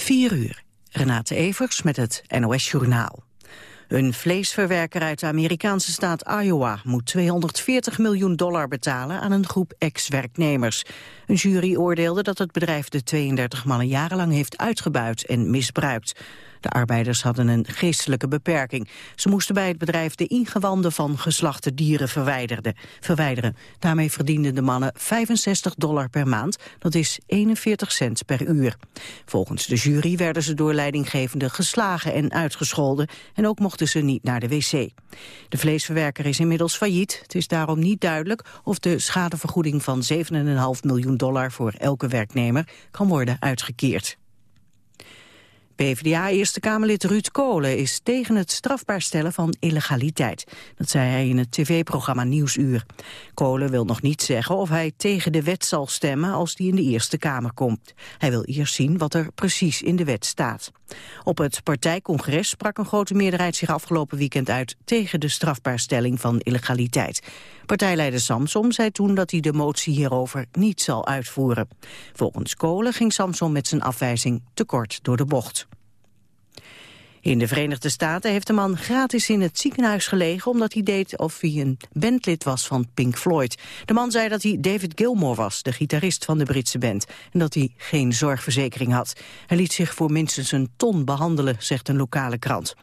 4 uur. Renate Evers met het NOS Journaal. Een vleesverwerker uit de Amerikaanse staat Iowa moet 240 miljoen dollar betalen aan een groep ex-werknemers. Een jury oordeelde dat het bedrijf de 32 mannen jarenlang heeft uitgebuit en misbruikt. De arbeiders hadden een geestelijke beperking. Ze moesten bij het bedrijf de ingewanden van geslachte dieren verwijderen. Daarmee verdienden de mannen 65 dollar per maand. Dat is 41 cent per uur. Volgens de jury werden ze door leidinggevende geslagen en uitgescholden. En ook mochten ze niet naar de wc. De vleesverwerker is inmiddels failliet. Het is daarom niet duidelijk of de schadevergoeding van 7,5 miljoen dollar voor elke werknemer kan worden uitgekeerd. PvdA-Eerste Kamerlid Ruud Kolen is tegen het strafbaar stellen van illegaliteit. Dat zei hij in het tv-programma Nieuwsuur. Kolen wil nog niet zeggen of hij tegen de wet zal stemmen als die in de Eerste Kamer komt. Hij wil eerst zien wat er precies in de wet staat. Op het partijcongres sprak een grote meerderheid zich afgelopen weekend uit tegen de strafbaarstelling van illegaliteit. Partijleider Samsom zei toen dat hij de motie hierover niet zal uitvoeren. Volgens Kolen ging Samsom met zijn afwijzing tekort door de bocht. In de Verenigde Staten heeft de man gratis in het ziekenhuis gelegen... omdat hij deed of hij een bandlid was van Pink Floyd. De man zei dat hij David Gilmour was, de gitarist van de Britse band... en dat hij geen zorgverzekering had. Hij liet zich voor minstens een ton behandelen, zegt een lokale krant.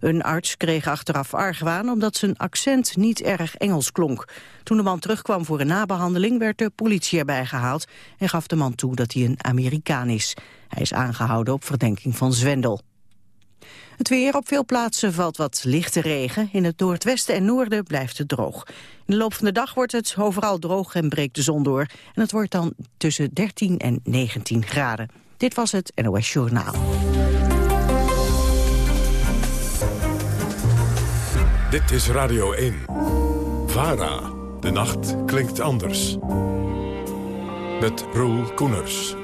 Een arts kreeg achteraf argwaan omdat zijn accent niet erg Engels klonk. Toen de man terugkwam voor een nabehandeling werd de politie erbij gehaald... en gaf de man toe dat hij een Amerikaan is. Hij is aangehouden op verdenking van zwendel. Het weer op veel plaatsen valt wat lichte regen. In het noordwesten en noorden blijft het droog. In de loop van de dag wordt het overal droog en breekt de zon door. En het wordt dan tussen 13 en 19 graden. Dit was het NOS Journaal. Dit is Radio 1. VARA. De nacht klinkt anders. Met Roel Koeners.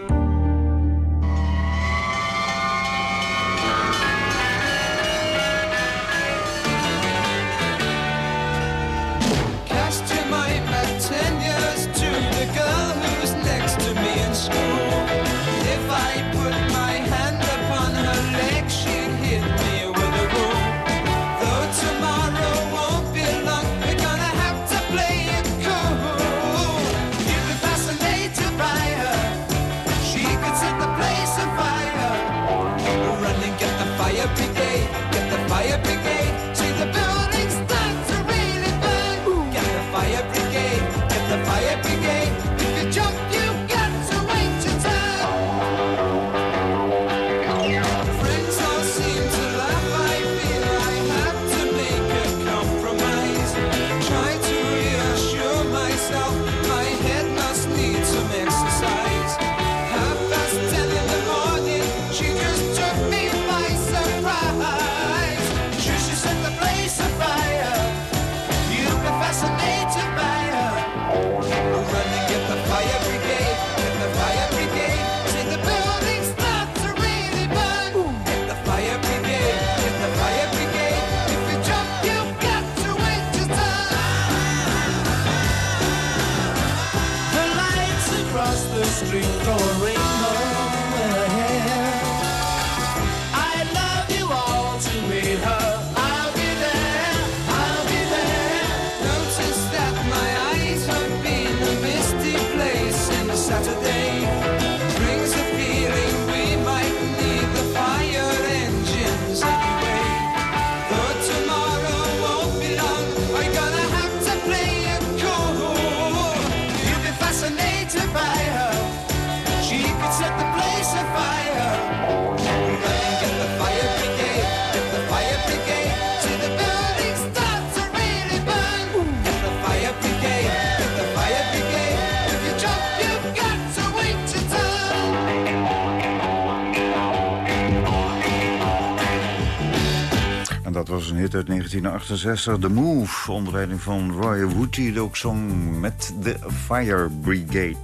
Een hit uit 1968. The Move, onder leiding van Roy Woody. De ook zong met de Fire Brigade.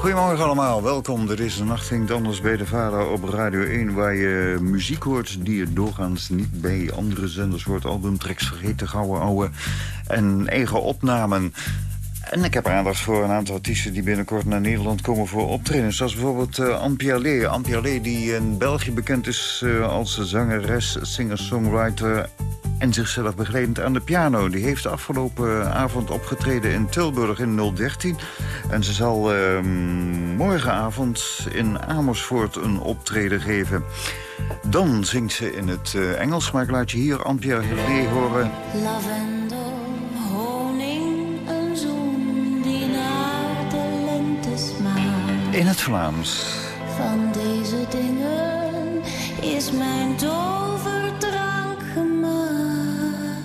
Goedemorgen allemaal, welkom. Dit is de Nacht anders bij de Vader op Radio 1... waar je muziek hoort die je doorgaans niet bij andere zenders hoort. Albumtracks vergeten, gouden ouwe en eigen opnamen. En ik heb aandacht voor een aantal artiesten die binnenkort naar Nederland komen voor optreden. Zoals bijvoorbeeld uh, Anne Anne die in België bekend is uh, als zangeres, singer-songwriter en zichzelf begeleidend aan de piano. Die heeft de afgelopen avond opgetreden in Tilburg in 013. En ze zal uh, morgenavond in Amersfoort een optreden geven. Dan zingt ze in het uh, Engels, maar ik laat je hier Anne-Pierre horen. Lavendel, In het Vlaams. Van deze dingen is mijn toverdrank gemaakt.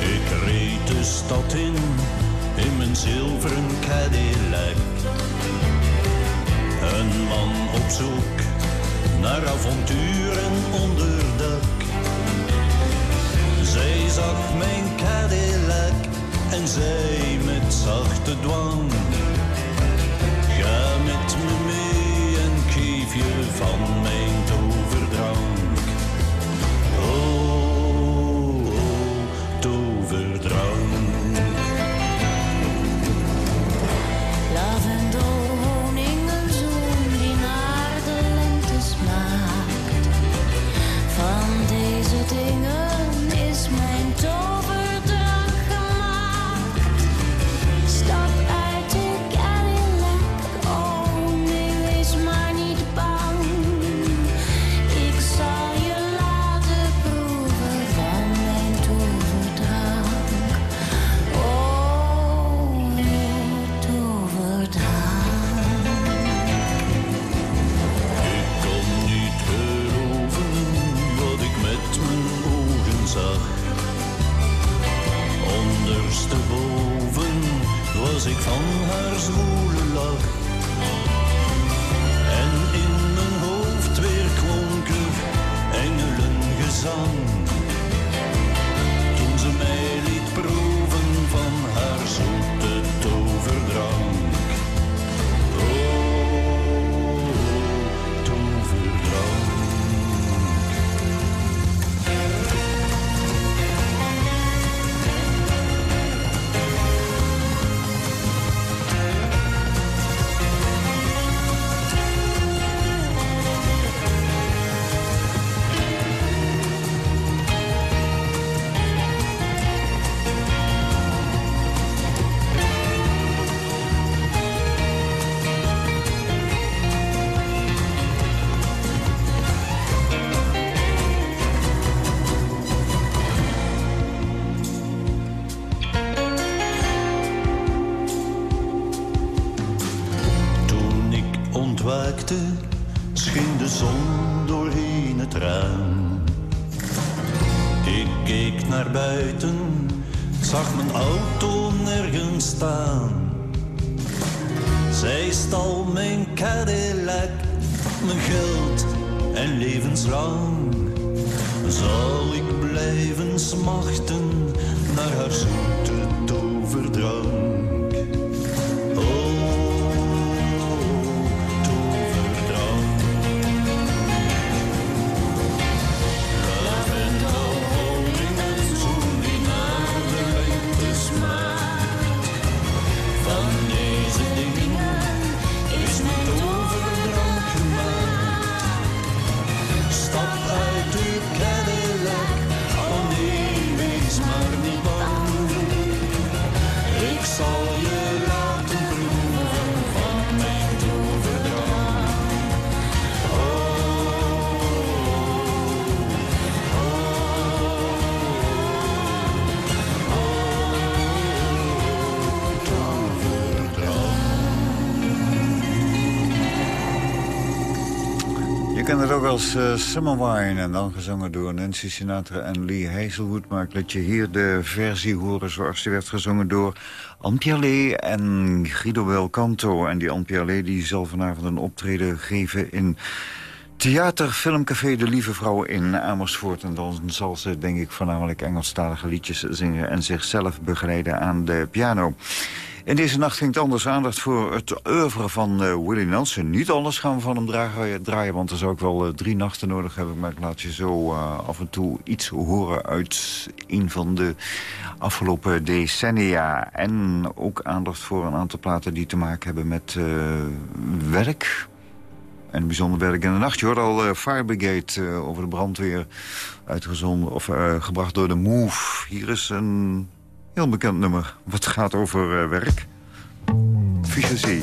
Ik reed de stad in, in mijn zilveren Cadillac. Een man op zoek naar avontuur en onderdak. Zag mijn Cadillac en zei met zachte dwang. Ga met me mee en geef je van kent het ook als uh, Summer Wine en dan gezongen door Nancy Sinatra en Lee Hazelwood. Maar ik laat je hier de versie horen zoals die werd gezongen door Anne en Guido Belcanto. En die Anne die zal vanavond een optreden geven in Theater Filmcafé De Lieve Vrouw in Amersfoort. En dan zal ze denk ik voornamelijk Engelstalige liedjes zingen en zichzelf begeleiden aan de piano. In deze nacht ging het anders aandacht voor het oeuvre van uh, Willie Nelson. Niet alles gaan we van hem draaien, draaien want er zou ook wel uh, drie nachten nodig hebben. Maar ik laat je zo af en toe iets horen uit een van de afgelopen decennia. En ook aandacht voor een aantal platen die te maken hebben met werk. En bijzonder werk in de nacht. Je hoort al Fire Brigade over de brandweer uitgezonden of gebracht door de Move. Hier is een Heel bekend nummer. Wat gaat over uh, werk. Fischer.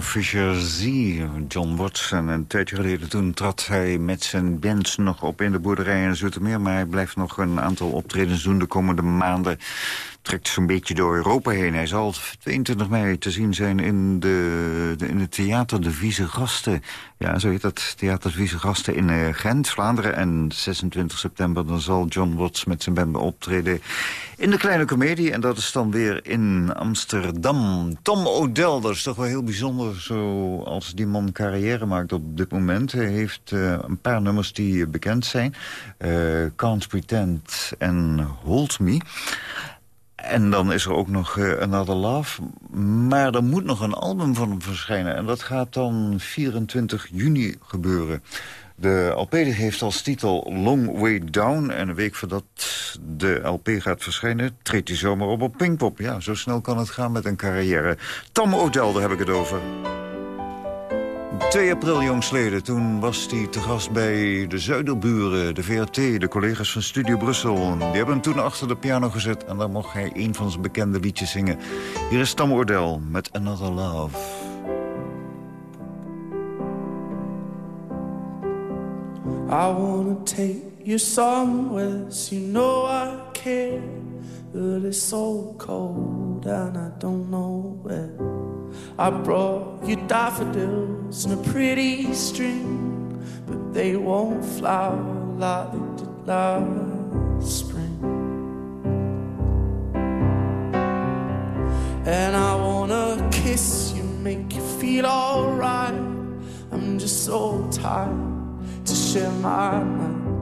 Fisher Z, John Watson. Een tijdje geleden toen trad hij met zijn band nog op in de boerderij in Zoetermeer. Maar hij blijft nog een aantal optredens doen de komende maanden. Trekt zo'n beetje door Europa heen. Hij zal 22 mei te zien zijn in, de, in het theater De Vieze Gasten. Ja, zo heet dat, Theater De Vieze Gasten in eh, Gent, Vlaanderen. En 26 september dan zal John Watts met zijn band optreden in de Kleine Comedie. En dat is dan weer in Amsterdam. Tom O'Dell, dat is toch wel heel bijzonder zoals die man carrière maakt op dit moment. Hij heeft eh, een paar nummers die bekend zijn. Eh, Can't Pretend en Hold Me. En dan is er ook nog eh, Another Love. Maar er moet nog een album van hem verschijnen. En dat gaat dan 24 juni gebeuren. De LP heeft als titel Long Way Down. En een week voordat de LP gaat verschijnen... treedt hij zomaar op op Pinkpop. Ja, zo snel kan het gaan met een carrière. Tom O'Dell, daar heb ik het over. 2 april jongsleden, toen was hij te gast bij de Zuiderburen, de VRT, de collega's van Studio Brussel. Die hebben hem toen achter de piano gezet en dan mocht hij een van zijn bekende liedjes zingen. Hier is Tam met Another Love. I wanna take you somewhere, so you know I care. But it's so cold and I don't know where. I brought you daffodils and a pretty string, but they won't flower like they did last spring. And I wanna kiss you, make you feel alright. I'm just so tired to share my nights.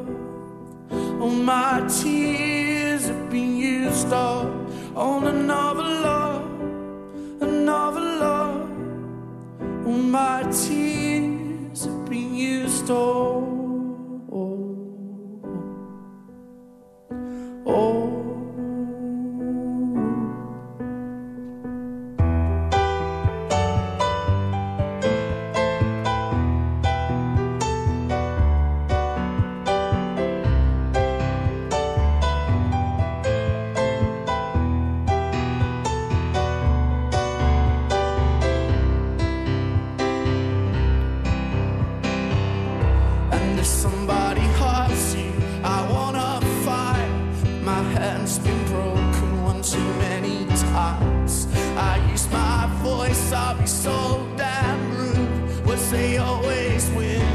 All my tears have been used up on another love, another love. All my tears have been used up. Oh. And if somebody hurts you, I wanna fight. My hand's been broken one too many times. I use my voice, I'll be so damn rude. Would they always win?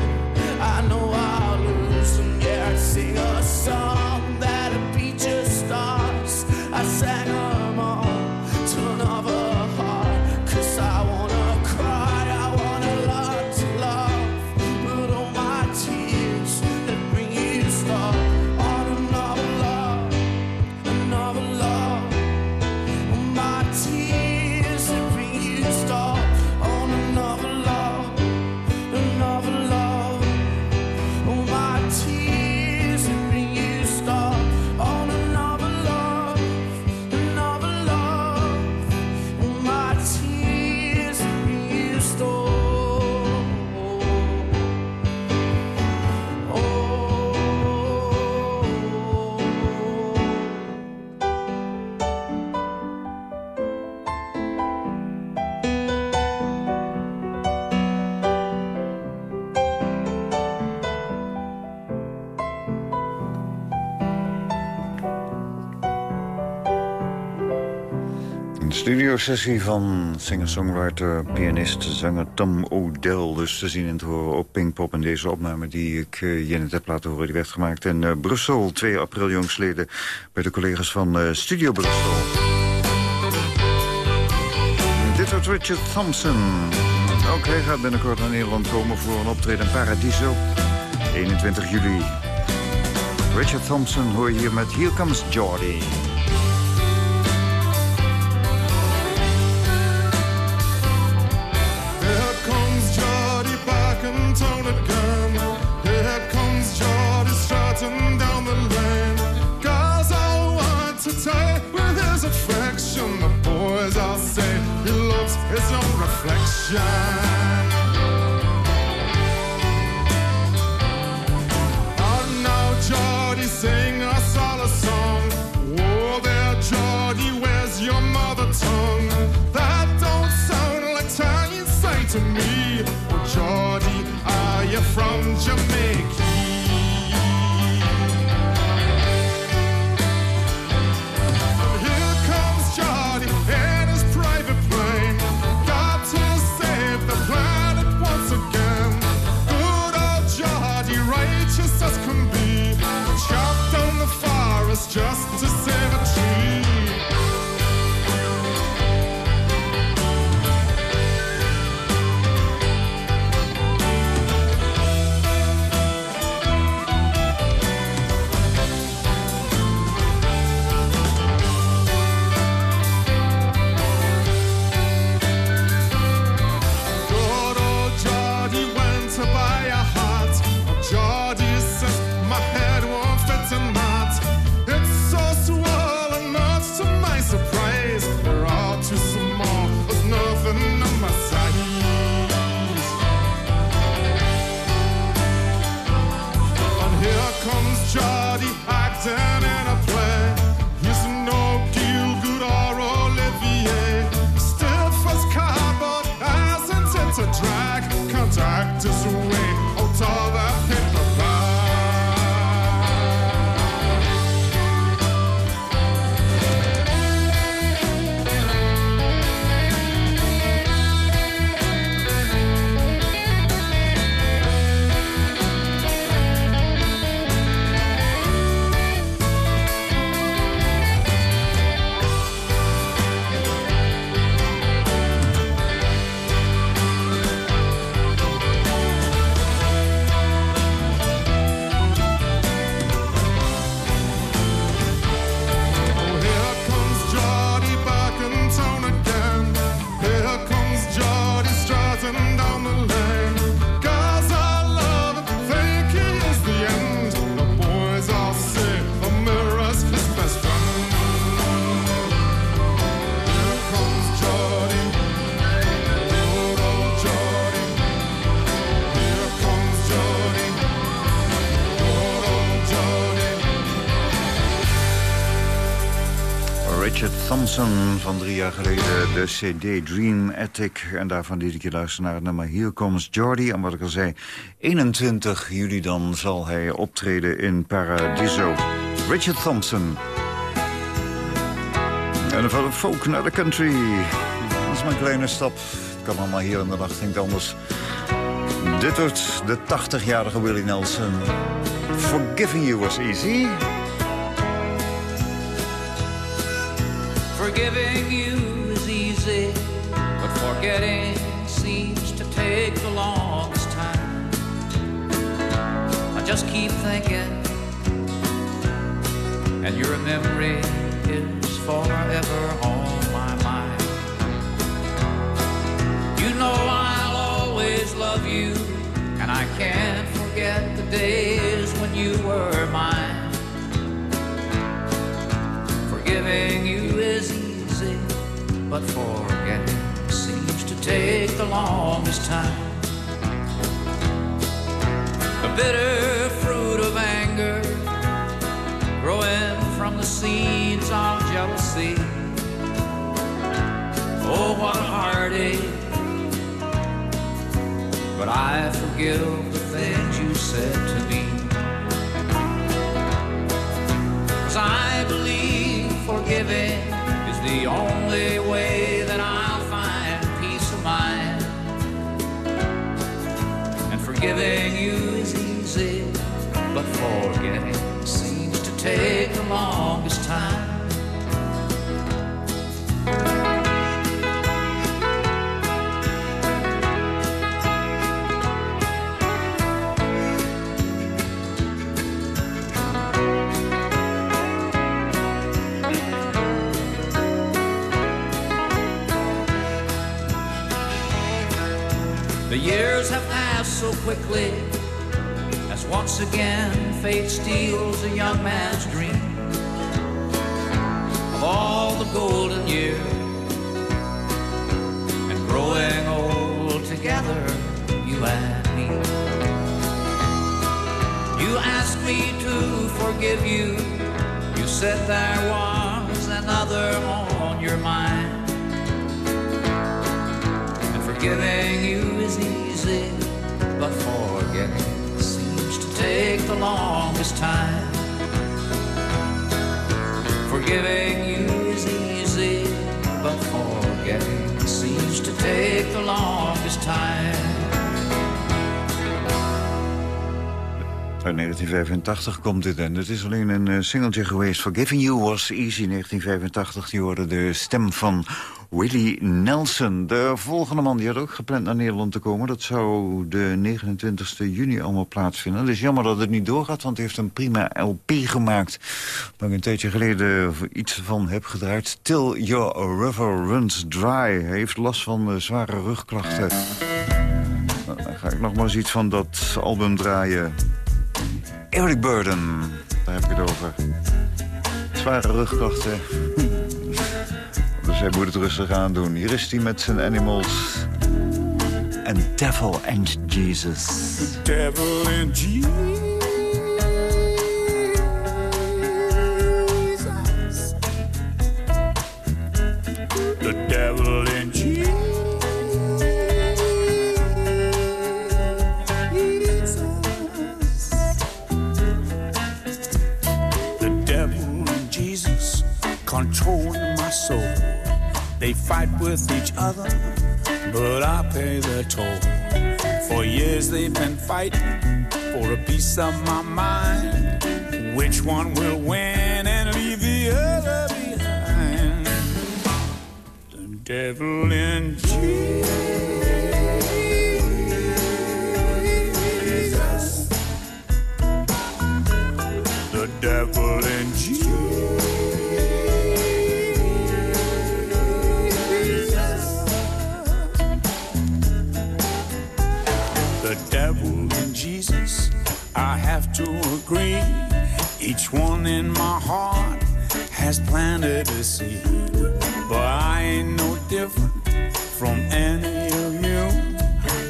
Studiosessie van singer-songwriter, pianist, zanger Tom O'Dell. Dus te zien en te horen op Pinkpop. En deze opname die ik uh, je net heb laten horen, die werd gemaakt in eh, Brussel. 2 april jongsleden bij de collega's van eh, Studio Brussel. Dit wordt Richard Thompson. Ook hij gaat binnenkort naar Nederland komen voor een optreden in Paradiso. 21 juli. Richard Thompson hoor je hier met Here Comes Jordy. Reflection. Oh, now Jordy, sing us all a song. Oh, there, Jordy, where's your mother tongue? That don't sound like to me. Oh, Jordy, are you from Jamaica? Jaar geleden. De CD Dream Attic. En daarvan liet ik je luisteren naar het nummer Here Comes Jordy. En wat ik al zei, 21 juli dan zal hij optreden in Paradiso. Richard Thompson. En van de folk naar de country. Dat is mijn kleine stap. Het kan allemaal hier in de nacht niet anders. Dit wordt de 80-jarige Willie Nelson. Forgiving you was easy. Forgiving forgetting seems to take the longest time. I just keep thinking, and your memory is forever on my mind. You know I'll always love you, and I can't forget the days when you were mine. Forgiving you is easy, but forgetting take the longest time. The bitter fruit of anger growing from the seeds of jealousy. Oh, what a heartache. But I forgive the things you said to me. Forgiving you is easy, but forgetting seems to take the longest time. So quickly as once again fate steals a young man's dream of all the golden years and growing old together, you and me. You asked me to forgive you. You said there was another on your mind. And forgiving you is easy, but forgetting seems to take the longest time. Forgiving Uit 1985 komt dit en het is alleen een eh, singeltje geweest. Forgiving You Was Easy 1985. Die hoorde de stem van Willie Nelson. De volgende man die had ook gepland naar Nederland te komen. Dat zou de 29 juni allemaal plaatsvinden. Het is jammer dat het niet doorgaat, want hij heeft een prima LP gemaakt. Waar ik een tijdje geleden iets van heb gedraaid. Till Your River Runs Dry. Hij heeft last van eh, zware rugklachten. Nou, Dan ga ik nog maar iets van dat album draaien. Eric Burden, daar heb ik het over. Zware rugklachten. Dus hij moet het rustig aan doen. Hier is hij met zijn animals. En Devil and Jesus. devil and Jesus. The devil They fight with each other, but I pay the toll. For years they've been fighting for a piece of my mind. Which one will win and leave the other behind? The devil in Jesus. The devil in to agree. Each one in my heart has planted a seed. But I ain't no different from any of you.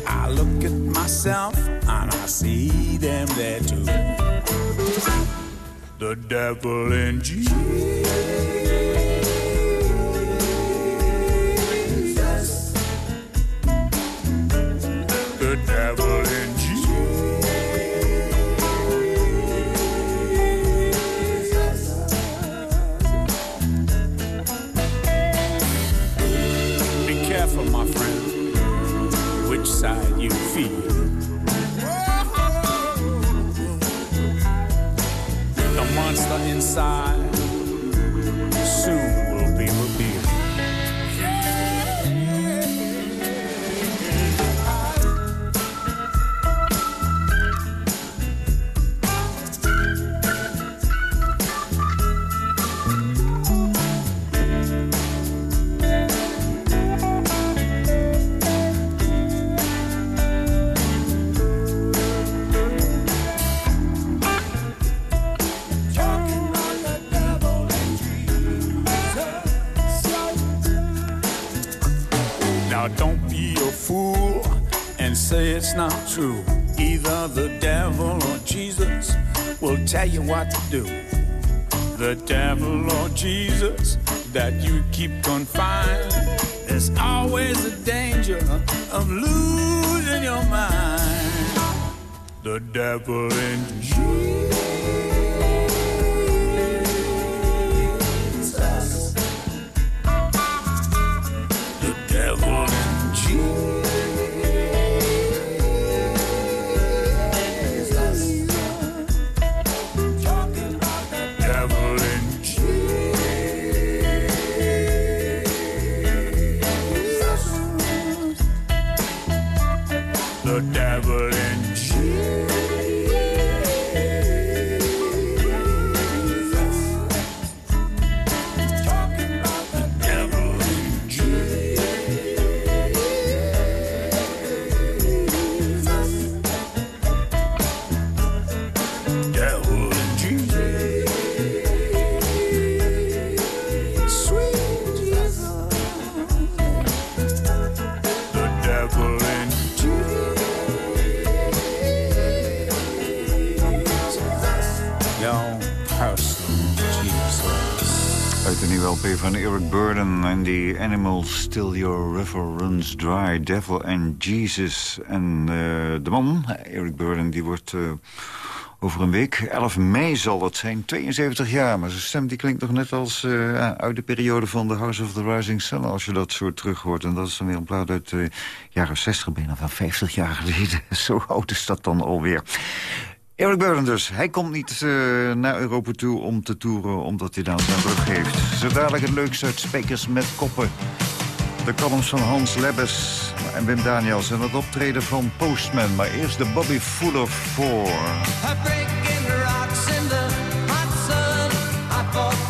I look at myself and I see them there too. The devil in Jesus. feed. You what to do. The devil or Jesus that you keep confined. There's always a danger of losing your mind. The devil and Jesus. LP van Eric Burden en die Animal Still Your River Runs Dry, Devil and Jesus. En eh, de man, Eric Burden, die wordt eh, over een week, 11 mei zal dat zijn, 72 jaar. Maar zijn stem die klinkt nog net als eh, uit de periode van The House of the Rising Sun... als je dat zo terug hoort. En dat is dan weer een plaat uit de jaren 60, bijna van 50 jaar geleden. zo oud is dat dan alweer. Eric Burden dus. Hij komt niet eh, naar Europa toe om te toeren... omdat hij dan zijn rug heeft. Zo dadelijk het leukste uit Spekers met Koppen. De columns van Hans Lebbes en Wim Daniels... en het optreden van Postman. Maar eerst de Bobby Fuller 4. breaking rocks in the hot sun. I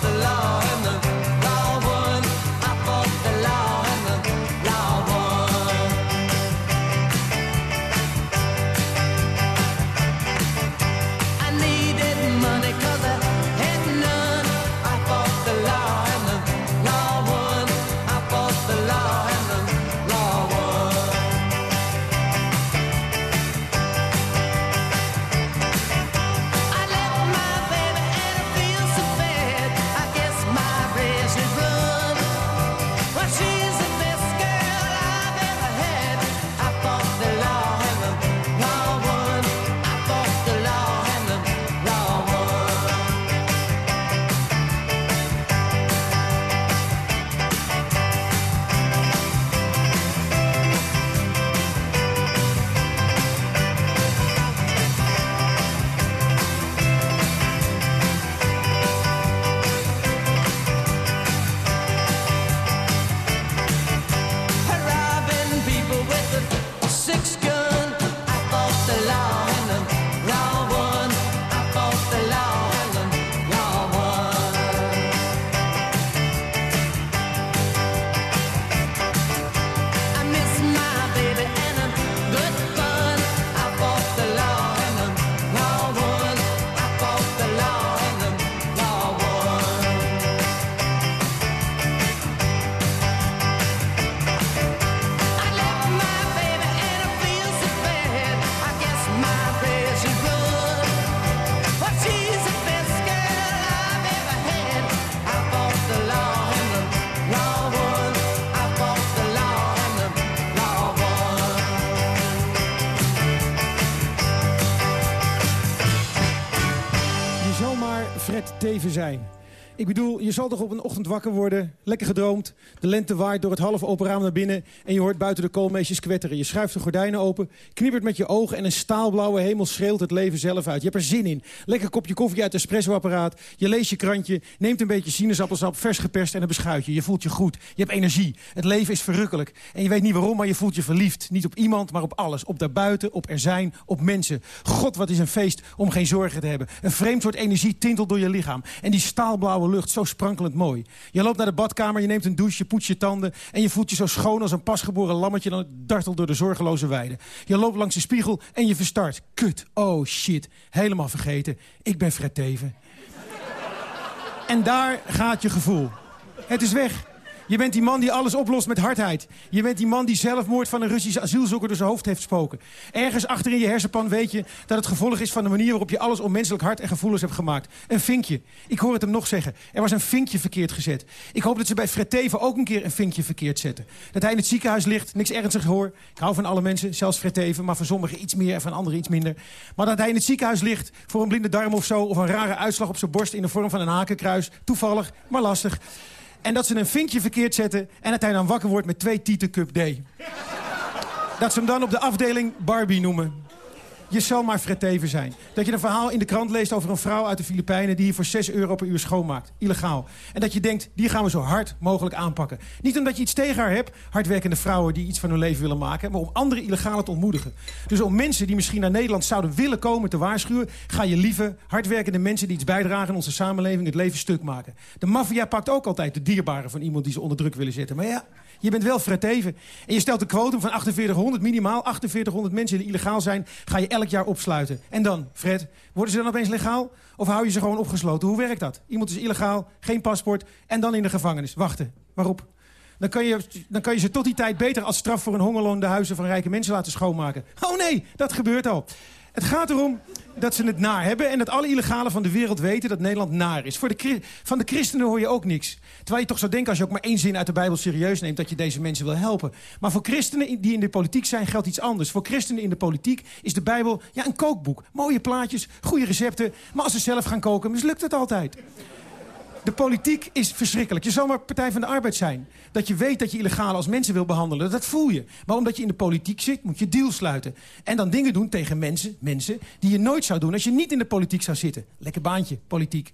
Fred Teven zijn. Ik bedoel, je zal toch op een ochtend wakker worden, lekker gedroomd... de lente waait door het half open raam naar binnen... en je hoort buiten de koolmeesjes kwetteren. Je schuift de gordijnen open, knippert met je ogen... en een staalblauwe hemel schreeuwt het leven zelf uit. Je hebt er zin in. Lekker kopje koffie uit het espressoapparaat. Je leest je krantje, neemt een beetje sinaasappelsap... vers geperst en een beschuitje. Je voelt je goed. Je hebt energie. Het leven is verrukkelijk. En je weet niet waarom, maar je voelt je verliefd. Niet op iemand, maar op alles. Op daarbuiten, op er zijn, op mensen. God, wat is een feest om geen zorgen te hebben. Een vreemd soort energie tintelt door je lichaam. En die staalblauwe lucht, zo sprankelend mooi. Je loopt naar de badkamer, je neemt een douche, je poetst je tanden... en je voelt je zo schoon als een pasgeboren lammetje... dan dartelt door de zorgeloze weide. Je loopt langs de spiegel en je verstart. Kut, oh shit, helemaal vergeten. Ik ben Fred Teven. en daar gaat je gevoel. Het is weg. Je bent die man die alles oplost met hardheid. Je bent die man die zelfmoord van een Russische asielzoeker door zijn hoofd heeft spoken. Ergens achter in je hersenpan weet je dat het gevolg is van de manier waarop je alles onmenselijk hard en gevoelens hebt gemaakt. Een vinkje. Ik hoor het hem nog zeggen. Er was een vinkje verkeerd gezet. Ik hoop dat ze bij Fred Teven ook een keer een vinkje verkeerd zetten. Dat hij in het ziekenhuis ligt, niks ernstigs hoor. Ik hou van alle mensen, zelfs Fred maar van sommigen iets meer en van anderen iets minder. Maar dat hij in het ziekenhuis ligt voor een blinde darm of zo... of een rare uitslag op zijn borst in de vorm van een hakenkruis. Toevallig, maar lastig. En dat ze een vinkje verkeerd zetten... en dat hij dan wakker wordt met twee Tieten Cup D. dat ze hem dan op de afdeling Barbie noemen. Je zal maar Teven zijn. Dat je een verhaal in de krant leest over een vrouw uit de Filipijnen... die hier voor 6 euro per uur schoonmaakt. Illegaal. En dat je denkt, die gaan we zo hard mogelijk aanpakken. Niet omdat je iets tegen haar hebt, hardwerkende vrouwen... die iets van hun leven willen maken... maar om andere illegalen te ontmoedigen. Dus om mensen die misschien naar Nederland zouden willen komen te waarschuwen... ga je lieve, hardwerkende mensen die iets bijdragen... in onze samenleving het leven stuk maken. De maffia pakt ook altijd de dierbaren van iemand die ze onder druk willen zetten. Maar ja, je bent wel Fred Teven. En je stelt een quotum van 4800 minimaal. 4800 mensen die illegaal zijn, ga je elk jaar opsluiten. En dan, Fred, worden ze dan opeens legaal? Of hou je ze gewoon opgesloten? Hoe werkt dat? Iemand is illegaal, geen paspoort en dan in de gevangenis. Wachten, waarop? Dan kan, je, dan kan je ze tot die tijd beter als straf voor een hongerloon... de huizen van rijke mensen laten schoonmaken. Oh nee, dat gebeurt al. Het gaat erom dat ze het naar hebben... en dat alle illegalen van de wereld weten dat Nederland naar is. Voor de, van de christenen hoor je ook niks. Terwijl je toch zou denken, als je ook maar één zin uit de Bijbel serieus neemt... dat je deze mensen wil helpen. Maar voor christenen die in de politiek zijn, geldt iets anders. Voor christenen in de politiek is de Bijbel ja, een kookboek. Mooie plaatjes, goede recepten. Maar als ze zelf gaan koken, mislukt het altijd. De politiek is verschrikkelijk. Je zal maar Partij van de Arbeid zijn. Dat je weet dat je illegalen als mensen wil behandelen, dat voel je. Maar omdat je in de politiek zit, moet je deals sluiten. En dan dingen doen tegen mensen, mensen die je nooit zou doen... als je niet in de politiek zou zitten. Lekker baantje, politiek.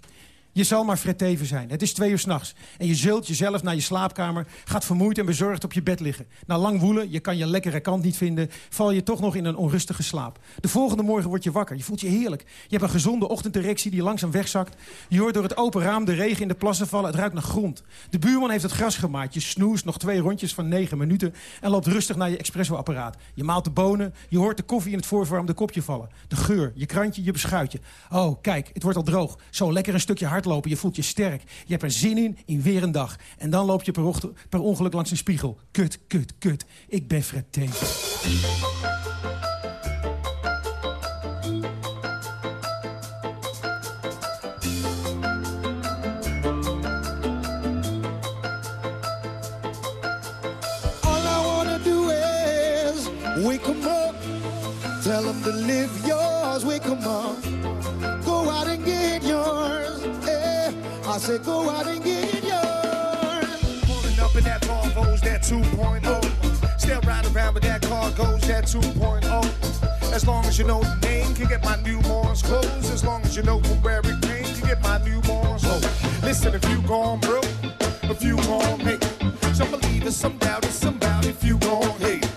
Je zal maar Fred Teven zijn. Het is twee uur s'nachts. En je zult jezelf naar je slaapkamer, gaat vermoeid en bezorgd op je bed liggen. Na lang woelen, je kan je lekkere kant niet vinden... val je toch nog in een onrustige slaap. De volgende morgen word je wakker. Je voelt je heerlijk. Je hebt een gezonde ochtenderectie die langzaam wegzakt. Je hoort door het open raam de regen in de plassen vallen. Het ruikt naar grond. De buurman heeft het gras gemaaid. Je snoest nog twee rondjes van negen minuten... en loopt rustig naar je espressoapparaat. Je maalt de bonen. Je hoort de koffie in het voorverwarmde kopje vallen. De geur, je krantje, je beschuitje. Oh, kijk, het wordt al droog. Zo lekker een stukje hardlopen. Je voelt je sterk. Je hebt er zin in, in weer een dag. En dan loop je per, per ongeluk langs een spiegel. Kut, kut, kut. Ik ben Fred Teven. Wake 'em up, tell 'em to live yours, wake 'em up. I said go out and get yours. Pulling up in that Volvo's that 2.0. Still ride around with that car goes that 2.0. As long as you know the name, can get my newborn's clothes. As long as you know from where it came, can get my newborn's home. Listen, if you gone broke, if you gone make, some believers, some doubters, some doubt if you gone hate.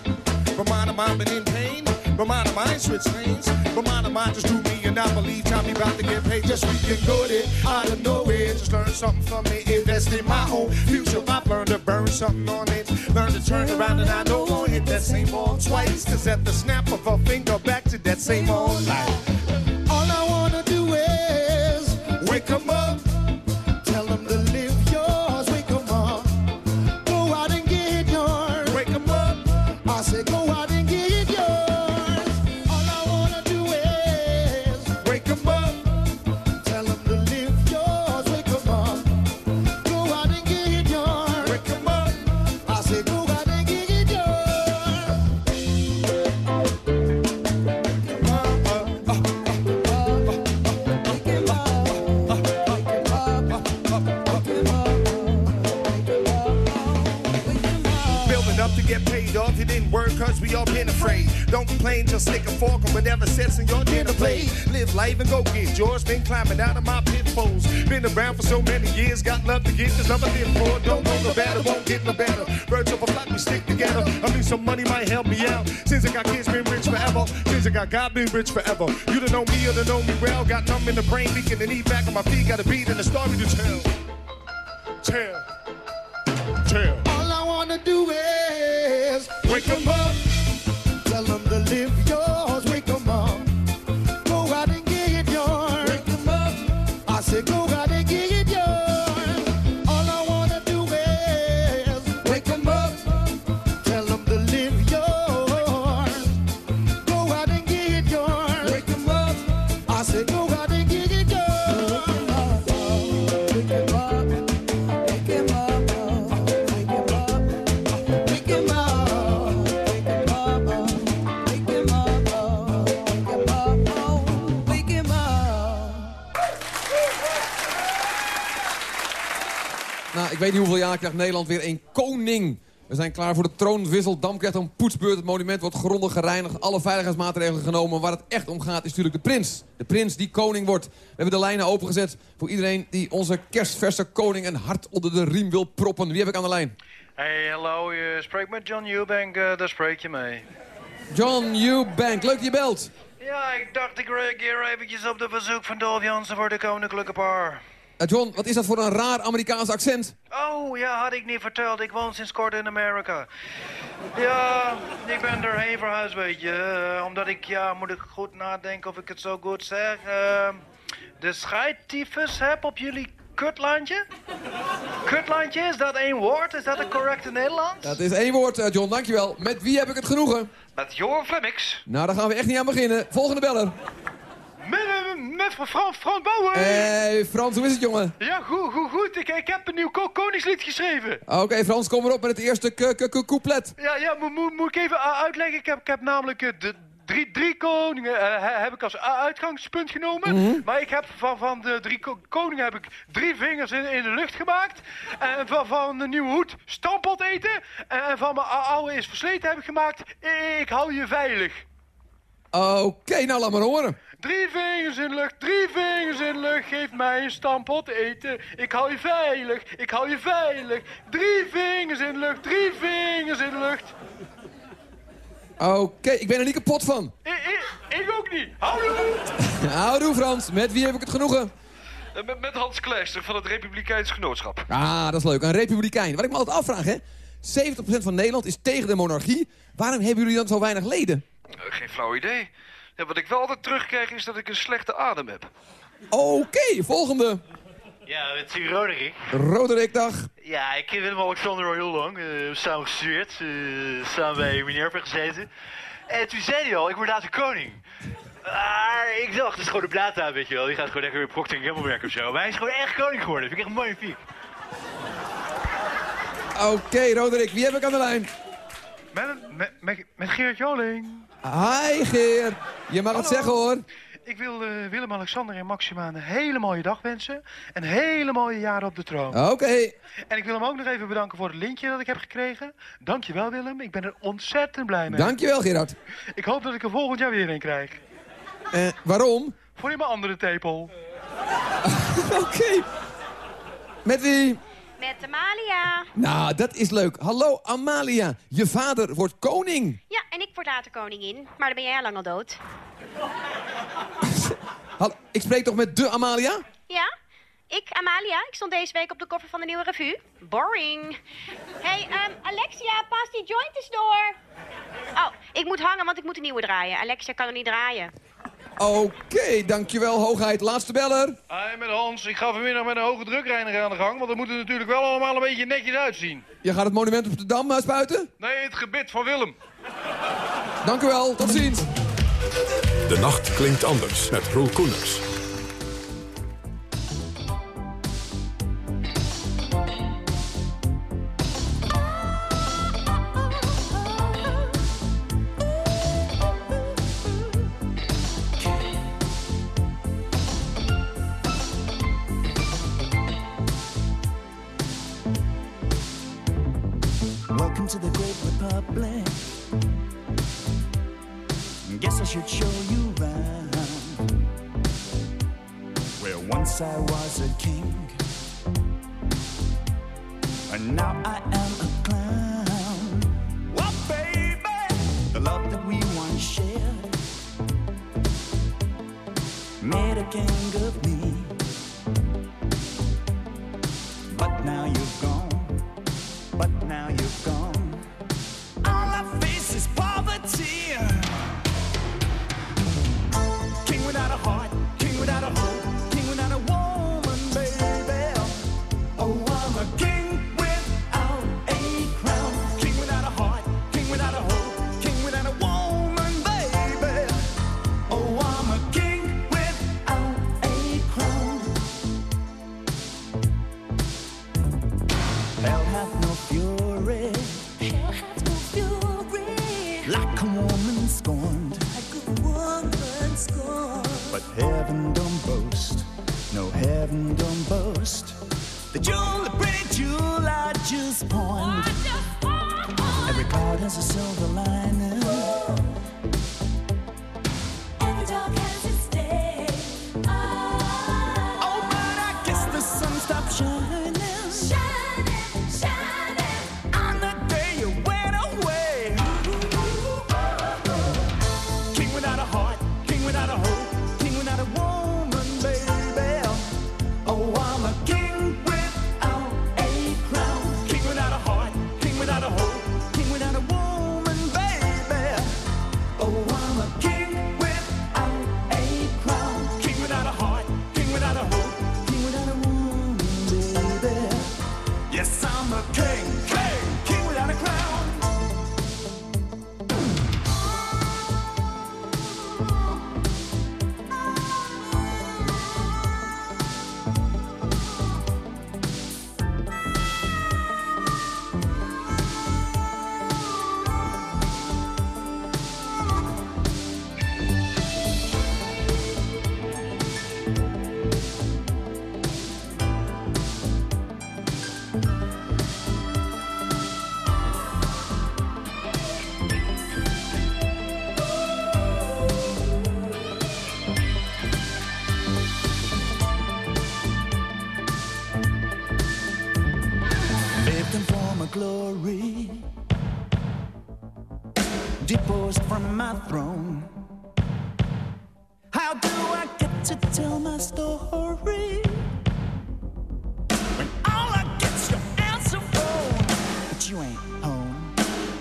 Remind of mine been in pain, remind of mine switch lanes, remind of mine just do me I believe time me about to get paid. Just freaking good it out of nowhere. Just learn something from me, invest in my own future. I've learned to burn something on it, learn to turn around and I know won't hit that same ball twice. Cause at the snap of a finger, back to that same old life. All I wanna do is Wake up. Yours. Been climbing out of my pitfalls. Been around for so many years, got love to get, there's nothing live for. Don't know no better, won't get no better. Birds of a flock, we stick together. I mean, some money might help me out. Since I got kids, been rich forever. Since I got God, been rich forever. You don't know me or don't know me well. Got numb in the brain, weak in the knee, back on my feet. Got a beat and a story to tell. Tell. Tell. All I wanna do is Wake up. Jaar krijgt Nederland weer een koning. We zijn klaar voor de troonwissel. Dam krijgt een poetsbeurt. Het monument wordt grondig gereinigd. Alle veiligheidsmaatregelen genomen. Waar het echt om gaat is natuurlijk de prins. De prins die koning wordt. We hebben de lijnen opengezet voor iedereen die onze kerstverse koning een hart onder de riem wil proppen. Wie heb ik aan de lijn? Hey, hallo, je spreekt met John Eubank, eh, daar spreek je mee. John Eubank, leuk dat je belt. Ja, ik dacht ik reageer eventjes op de verzoek van Dolf Jansen voor de koninklijke paar. Eh, John, wat is dat voor een raar Amerikaans accent? Oh, ja, had ik niet verteld. Ik woon sinds kort in Amerika. Ja, ik ben erheen verhuisd, weet je. eh, omdat ik, ja, moet ik goed nadenken of ik het zo goed zeg. eh, de scheidtyfus heb op jullie kutlandje? Kutlandje, is dat één woord? Is dat het correcte Nederlands? Dat is één woord, John, dankjewel. Met wie heb ik het genoegen? Met Johan Flemmix. Nou, daar gaan we echt niet aan beginnen. Volgende beller. Met, eh, Frans, Frans Bauer. Hey, Frans, hoe is het, jongen? Ja, goed, goed, goed. Ik, ik heb een nieuw ko- koningslied geschreven. Oké, Frans, kom erop met het eerste couplet. Ja, ja, moet, moet, moet ik even uh, uitleggen? Ik heb, ik heb namelijk eh, de drie, drie koningen eh, he- heb ik als uitgangspunt genomen. Mhm. Maar ik heb van, van de drie ko- koningen heb ik drie vingers in, in de lucht gemaakt. En van, van de nieuwe hoed stampot eten. En, van mijn ou- oude is versleten heb ik gemaakt. Ik hou je veilig. Oké, nou laat maar horen. Drie vingers in de lucht, drie vingers in de lucht. Geef mij een stampot eten. Ik hou je veilig, ik hou je veilig. Drie vingers in de lucht, drie vingers in de lucht. Oké, ik ben er niet kapot van. Ik, ik, ik ook niet. Houdoe! Houdoe Frans, met wie heb ik het genoegen? Eh, Met, met Hans Kleister van het Republikeins Genootschap. Ah, dat is leuk. Een republikein. Wat ik me altijd afvraag, hè. 70% van Nederland is tegen de monarchie. Waarom hebben jullie dan zo weinig leden? Eh, geen flauw idee. Ja, wat ik wel altijd terugkrijg is dat ik een slechte adem heb. Oké, volgende. Ja, het is Roderick. Roderick, dag. Ja, ik ken Willem-Alexander al heel lang. eh, we hebben samen gestudeerd. eh, samen bij Minerva gezeten. En toen zei hij al, ik word later koning. Maar ik dacht, het is gewoon de plaat aan, weet je wel. Die gaat gewoon lekker weer Procter Gamble werken of zo. Maar hij is gewoon echt koning geworden. Vind ik echt magnifiek. Oké, Roderick, wie heb ik aan de lijn? Met, met, met, met Geert Joling. Hi, Geer. Je mag het zeggen, hoor. Ik wil eh, Willem-Alexander en Maxima een hele mooie dag wensen. Een hele mooie jaren op de troon. Oké. En ik wil hem ook nog even bedanken voor het lintje dat ik heb gekregen. Dankjewel Willem, ik ben er ontzettend blij mee. Dankjewel, Gerard. Ik hoop dat ik er volgend jaar weer een krijg. Eh, waarom? Voor in mijn andere tepel. Oké. Met wie? Met Amalia. Nou, dat is leuk. Hallo, Amalia. Je vader wordt koning. Ja, en ik word later koningin. Maar dan ben jij al lang al dood. Hallo, ik spreek toch met de Amalia? Ja? Ik, Amalia. Ik stond deze week op de koffer van de nieuwe revue. Boring. hey, ehm, Alexia, pas die joint eens door. Oh, ik moet hangen, want ik moet een nieuwe draaien. Alexia kan er niet draaien. Oké, dankjewel, hoogheid. Laatste beller. Hi, met Hans. Ik ga vanmiddag met een hoge drukreiniger aan de gang, want dat moet er natuurlijk wel allemaal een beetje netjes uitzien. Je gaat het monument op de Dam eh, spuiten? Nee, het gebit van Willem. Dank u wel, tot ziens. De nacht klinkt anders met Roel Koeners. Don't boast. No heaven don't boast. The jewel, the pretty jewel I just point. Every cloud has a silver lining.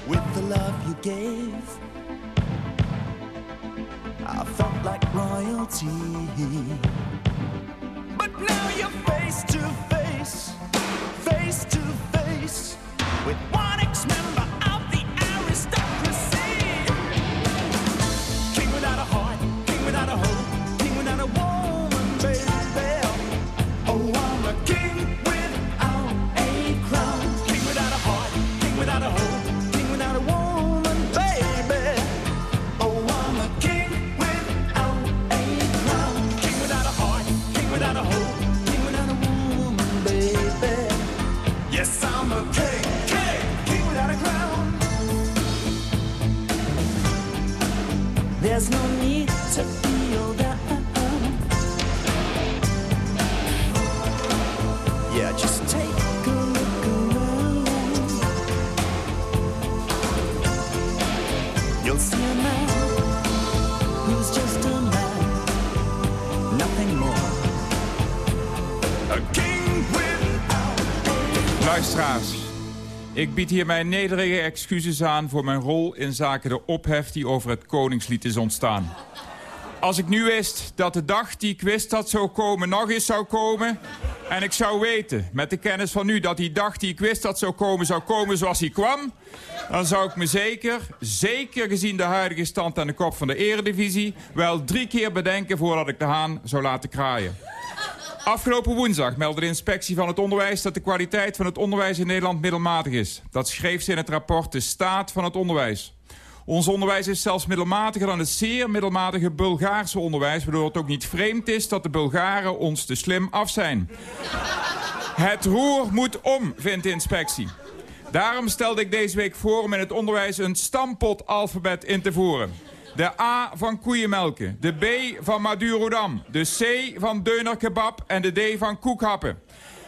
With the love you gave. I felt like royalty, but now you're face to face, face to face with one ex-member of ik bied hier mijn nederige excuses aan... voor mijn rol in zaken de ophef die over het Koningslied is ontstaan. Als ik nu wist dat de dag die ik wist dat zou komen nog eens zou komen... en ik zou weten, met de kennis van nu... dat die dag die ik wist dat zou komen, zou komen zoals hij kwam... dan zou ik me zeker, zeker gezien de huidige stand aan de kop van de eredivisie... wel drie keer bedenken voordat ik de haan zou laten kraaien. Afgelopen woensdag meldde de inspectie van het onderwijs... dat de kwaliteit van het onderwijs in Nederland middelmatig is. Dat schreef ze in het rapport De Staat van het Onderwijs. Ons onderwijs is zelfs middelmatiger dan het zeer middelmatige Bulgaarse onderwijs... waardoor het ook niet vreemd is dat de Bulgaren ons te slim af zijn. Het roer moet om, vindt de inspectie. Daarom stelde ik deze week voor om in het onderwijs een stampotalfabet in te voeren. De A van koeienmelken, de B van Madurodam, de C van deuner kebab en de D van koekhappen.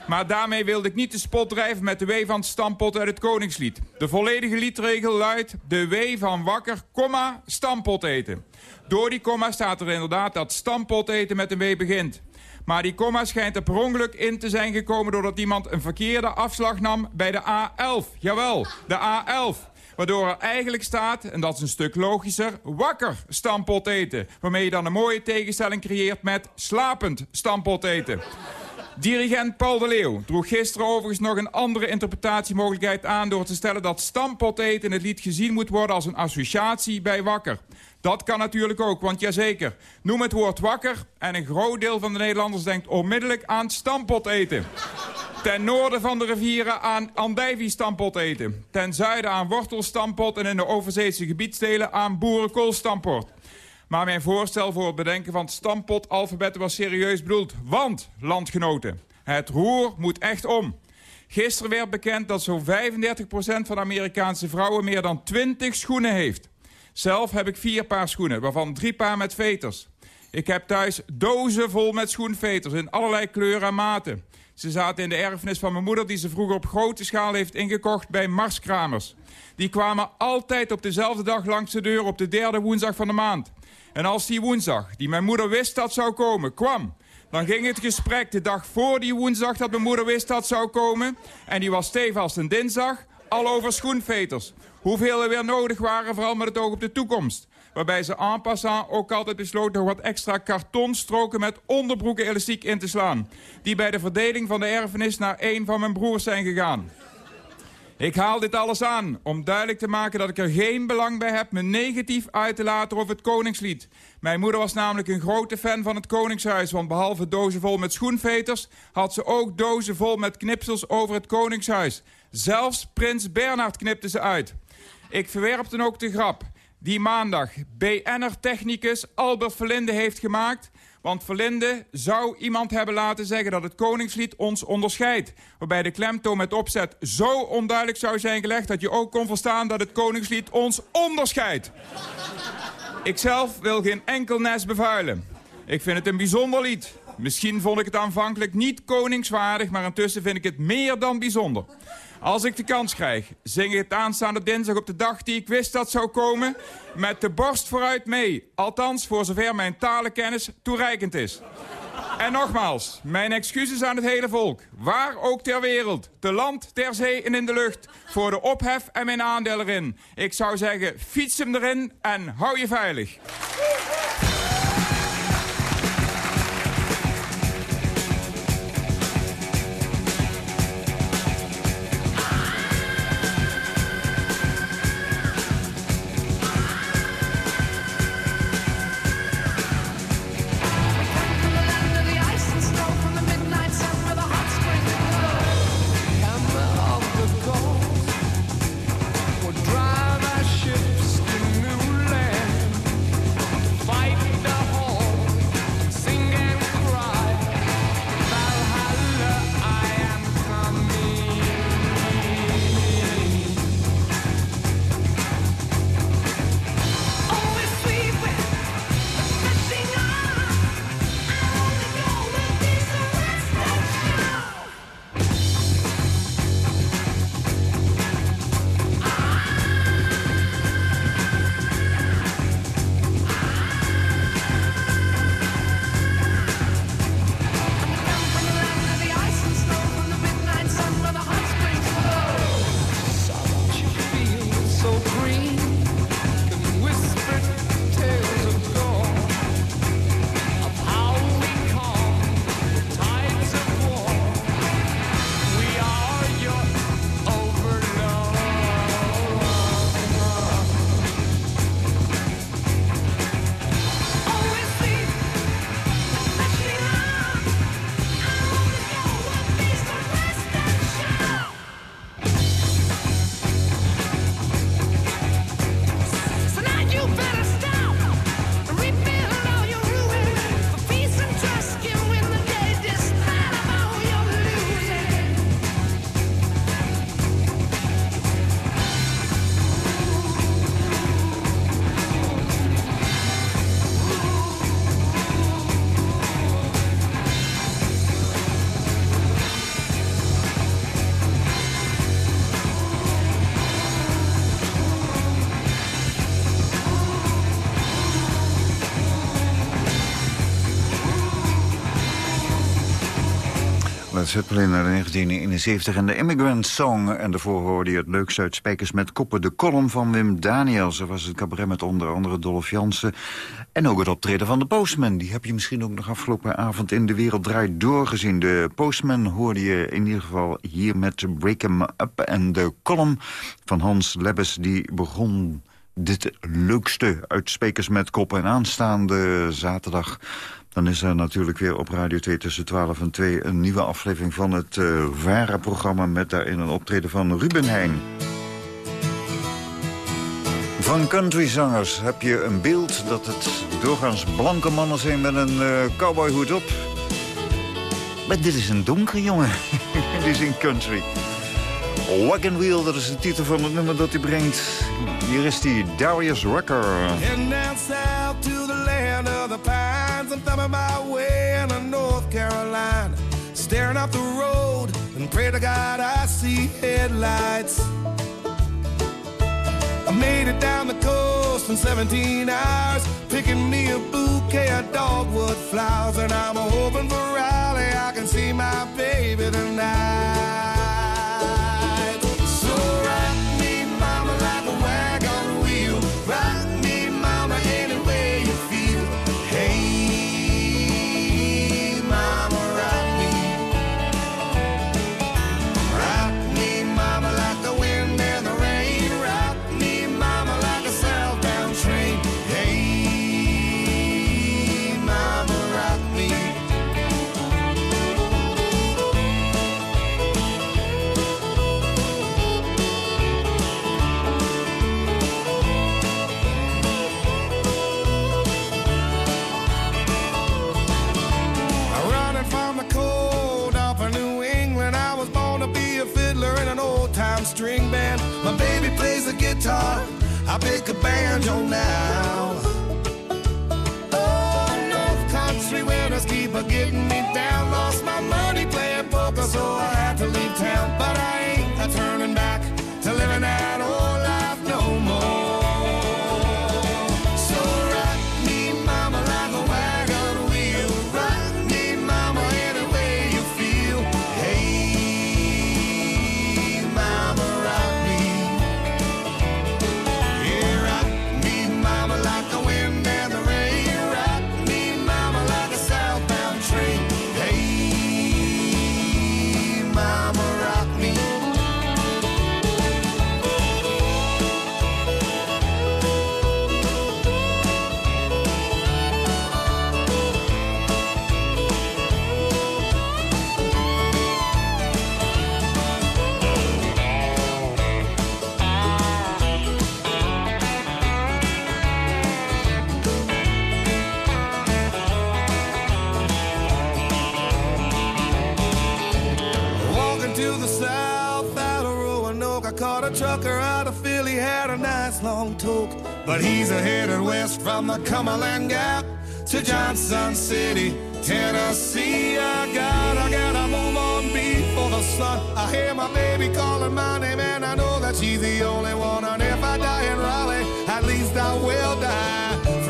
Maar daarmee wilde ik niet de spot drijven met de W van stampot uit het Koningslied. De volledige liedregel luidt de W van wakker, komma, stampot eten. Door die komma staat er inderdaad dat stampot eten met een W begint. Maar die komma schijnt er per ongeluk in te zijn gekomen... doordat iemand een verkeerde afslag nam bij de A11. Jawel, de A11. Waardoor er eigenlijk staat, en dat is een stuk logischer... wakker stampot eten. Waarmee je dan een mooie tegenstelling creëert met slapend stampot eten. Dirigent Paul de Leeuw droeg gisteren overigens nog een andere interpretatiemogelijkheid aan... door te stellen dat stampot eten in het lied gezien moet worden als een associatie bij wakker. Dat kan natuurlijk ook, want jazeker, noem het woord wakker... en een groot deel van de Nederlanders denkt onmiddellijk aan stampot eten. Ten noorden van de rivieren aan andijvie-stampot eten. Ten zuiden aan wortelstampot en in de overzeese gebiedsdelen aan boerenkoolstampot. Maar mijn voorstel voor het bedenken van het stampot-alfabet was serieus bedoeld. Want, landgenoten, het roer moet echt om. Gisteren werd bekend dat zo'n 35% van Amerikaanse vrouwen meer dan 20 schoenen heeft. Zelf heb ik vier paar schoenen, waarvan drie paar met veters. Ik heb thuis dozen vol met schoenveters in allerlei kleuren en maten. Ze zaten in de erfenis van mijn moeder die ze vroeger op grote schaal heeft ingekocht bij marskramers. Die kwamen altijd op dezelfde dag langs de deur op de derde woensdag van de maand. En als die woensdag, die mijn moeder wist dat zou komen, kwam... dan ging het gesprek de dag voor die woensdag dat mijn moeder wist dat zou komen... en die was stevast een dinsdag, al over schoenveters. Hoeveel er weer nodig waren, vooral met het oog op de toekomst. Waarbij ze en passant ook altijd besloot nog wat extra kartonstroken met onderbroeken elastiek in te slaan. Die bij de verdeling van de erfenis naar een van mijn broers zijn gegaan. Ik haal dit alles aan om duidelijk te maken dat ik er geen belang bij heb... me negatief uit te laten over het Koningslied. Mijn moeder was namelijk een grote fan van het Koningshuis... want behalve dozen vol met schoenveters... had ze ook dozen vol met knipsels over het Koningshuis. Zelfs prins Bernhard knipte ze uit. Ik verwerpte ook de grap die maandag BN'er-technicus Albert Verlinde heeft gemaakt... Want Verlinde zou iemand hebben laten zeggen dat het Koningslied ons onderscheidt. Waarbij de klemtoon met opzet zo onduidelijk zou zijn gelegd... dat je ook kon verstaan dat het Koningslied ons onderscheidt. Ikzelf wil geen enkel nest bevuilen. Ik vind het een bijzonder lied. Misschien vond ik het aanvankelijk niet koningswaardig... maar intussen vind ik het meer dan bijzonder. Als ik de kans krijg, zing ik het aanstaande dinsdag op de dag die ik wist dat zou komen... met de borst vooruit mee. Althans, voor zover mijn talenkennis toereikend is. En nogmaals, mijn excuses aan het hele volk. Waar ook ter wereld, te land, ter zee en in de lucht... voor de ophef en mijn aandeel erin. Ik zou zeggen, fiets hem erin en hou je veilig. Led Zeppelin uit 1971 en de Immigrant Song. En daarvoor hoorde je het leukste uit Spijkers met Koppen. De column van Wim Daniels. Er was het cabaret met onder andere Dolph Jansen. En ook het optreden van de Postman. Die heb je misschien ook nog afgelopen avond in De Wereld Draait doorgezien. De Postman hoorde je in ieder geval hier met Break 'em Up. En de column van Hans Lebbes die begon dit leukste uit Spijkers met Koppen. En aanstaande zaterdag dan is er natuurlijk weer op Radio 2 tussen 12 en 2... een nieuwe aflevering van het uh, VARA-programma... met daarin een optreden van Ruben Heijn. Van countryzangers heb je een beeld dat het doorgaans blanke mannen zijn... met een uh, cowboyhoed op. Maar dit is een donkere jongen. is in country. Wagon Wheel, dat is de titel van het nummer dat hij brengt. Hier is die Darius Rucker. Heading down south to the land of the pines. I'm thumbing my way into North Carolina. Staring up the road and pray to God I see headlights. I made it down the coast in 17 hours. Picking me a bouquet of dogwood flowers. And I'm hoping for Raleigh I can see my baby tonight. String band. My baby plays the guitar. I pick a banjo now. Oh, North Country winters keep a getting me down. Lost my money But he's a headed west from the Cumberland Gap to Johnson City, Tennessee. I got, I gotta move on before the sun. I hear my baby calling my name, and I know that she's the only one. And if I die in Raleigh, at least I will die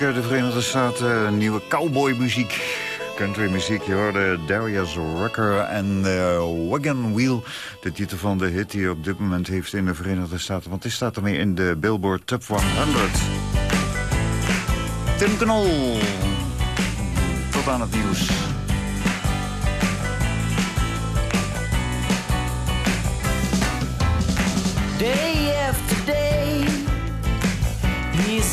Muziek de Verenigde Staten, nieuwe cowboymuziek. Countrymuziek, je hoorde Darius Rucker en eh, Wagon Wheel. De titel van de hit die op dit moment heeft in de Verenigde Staten. Want die staat ermee in de Billboard Top 100. Tim Knol. Tot aan het nieuws.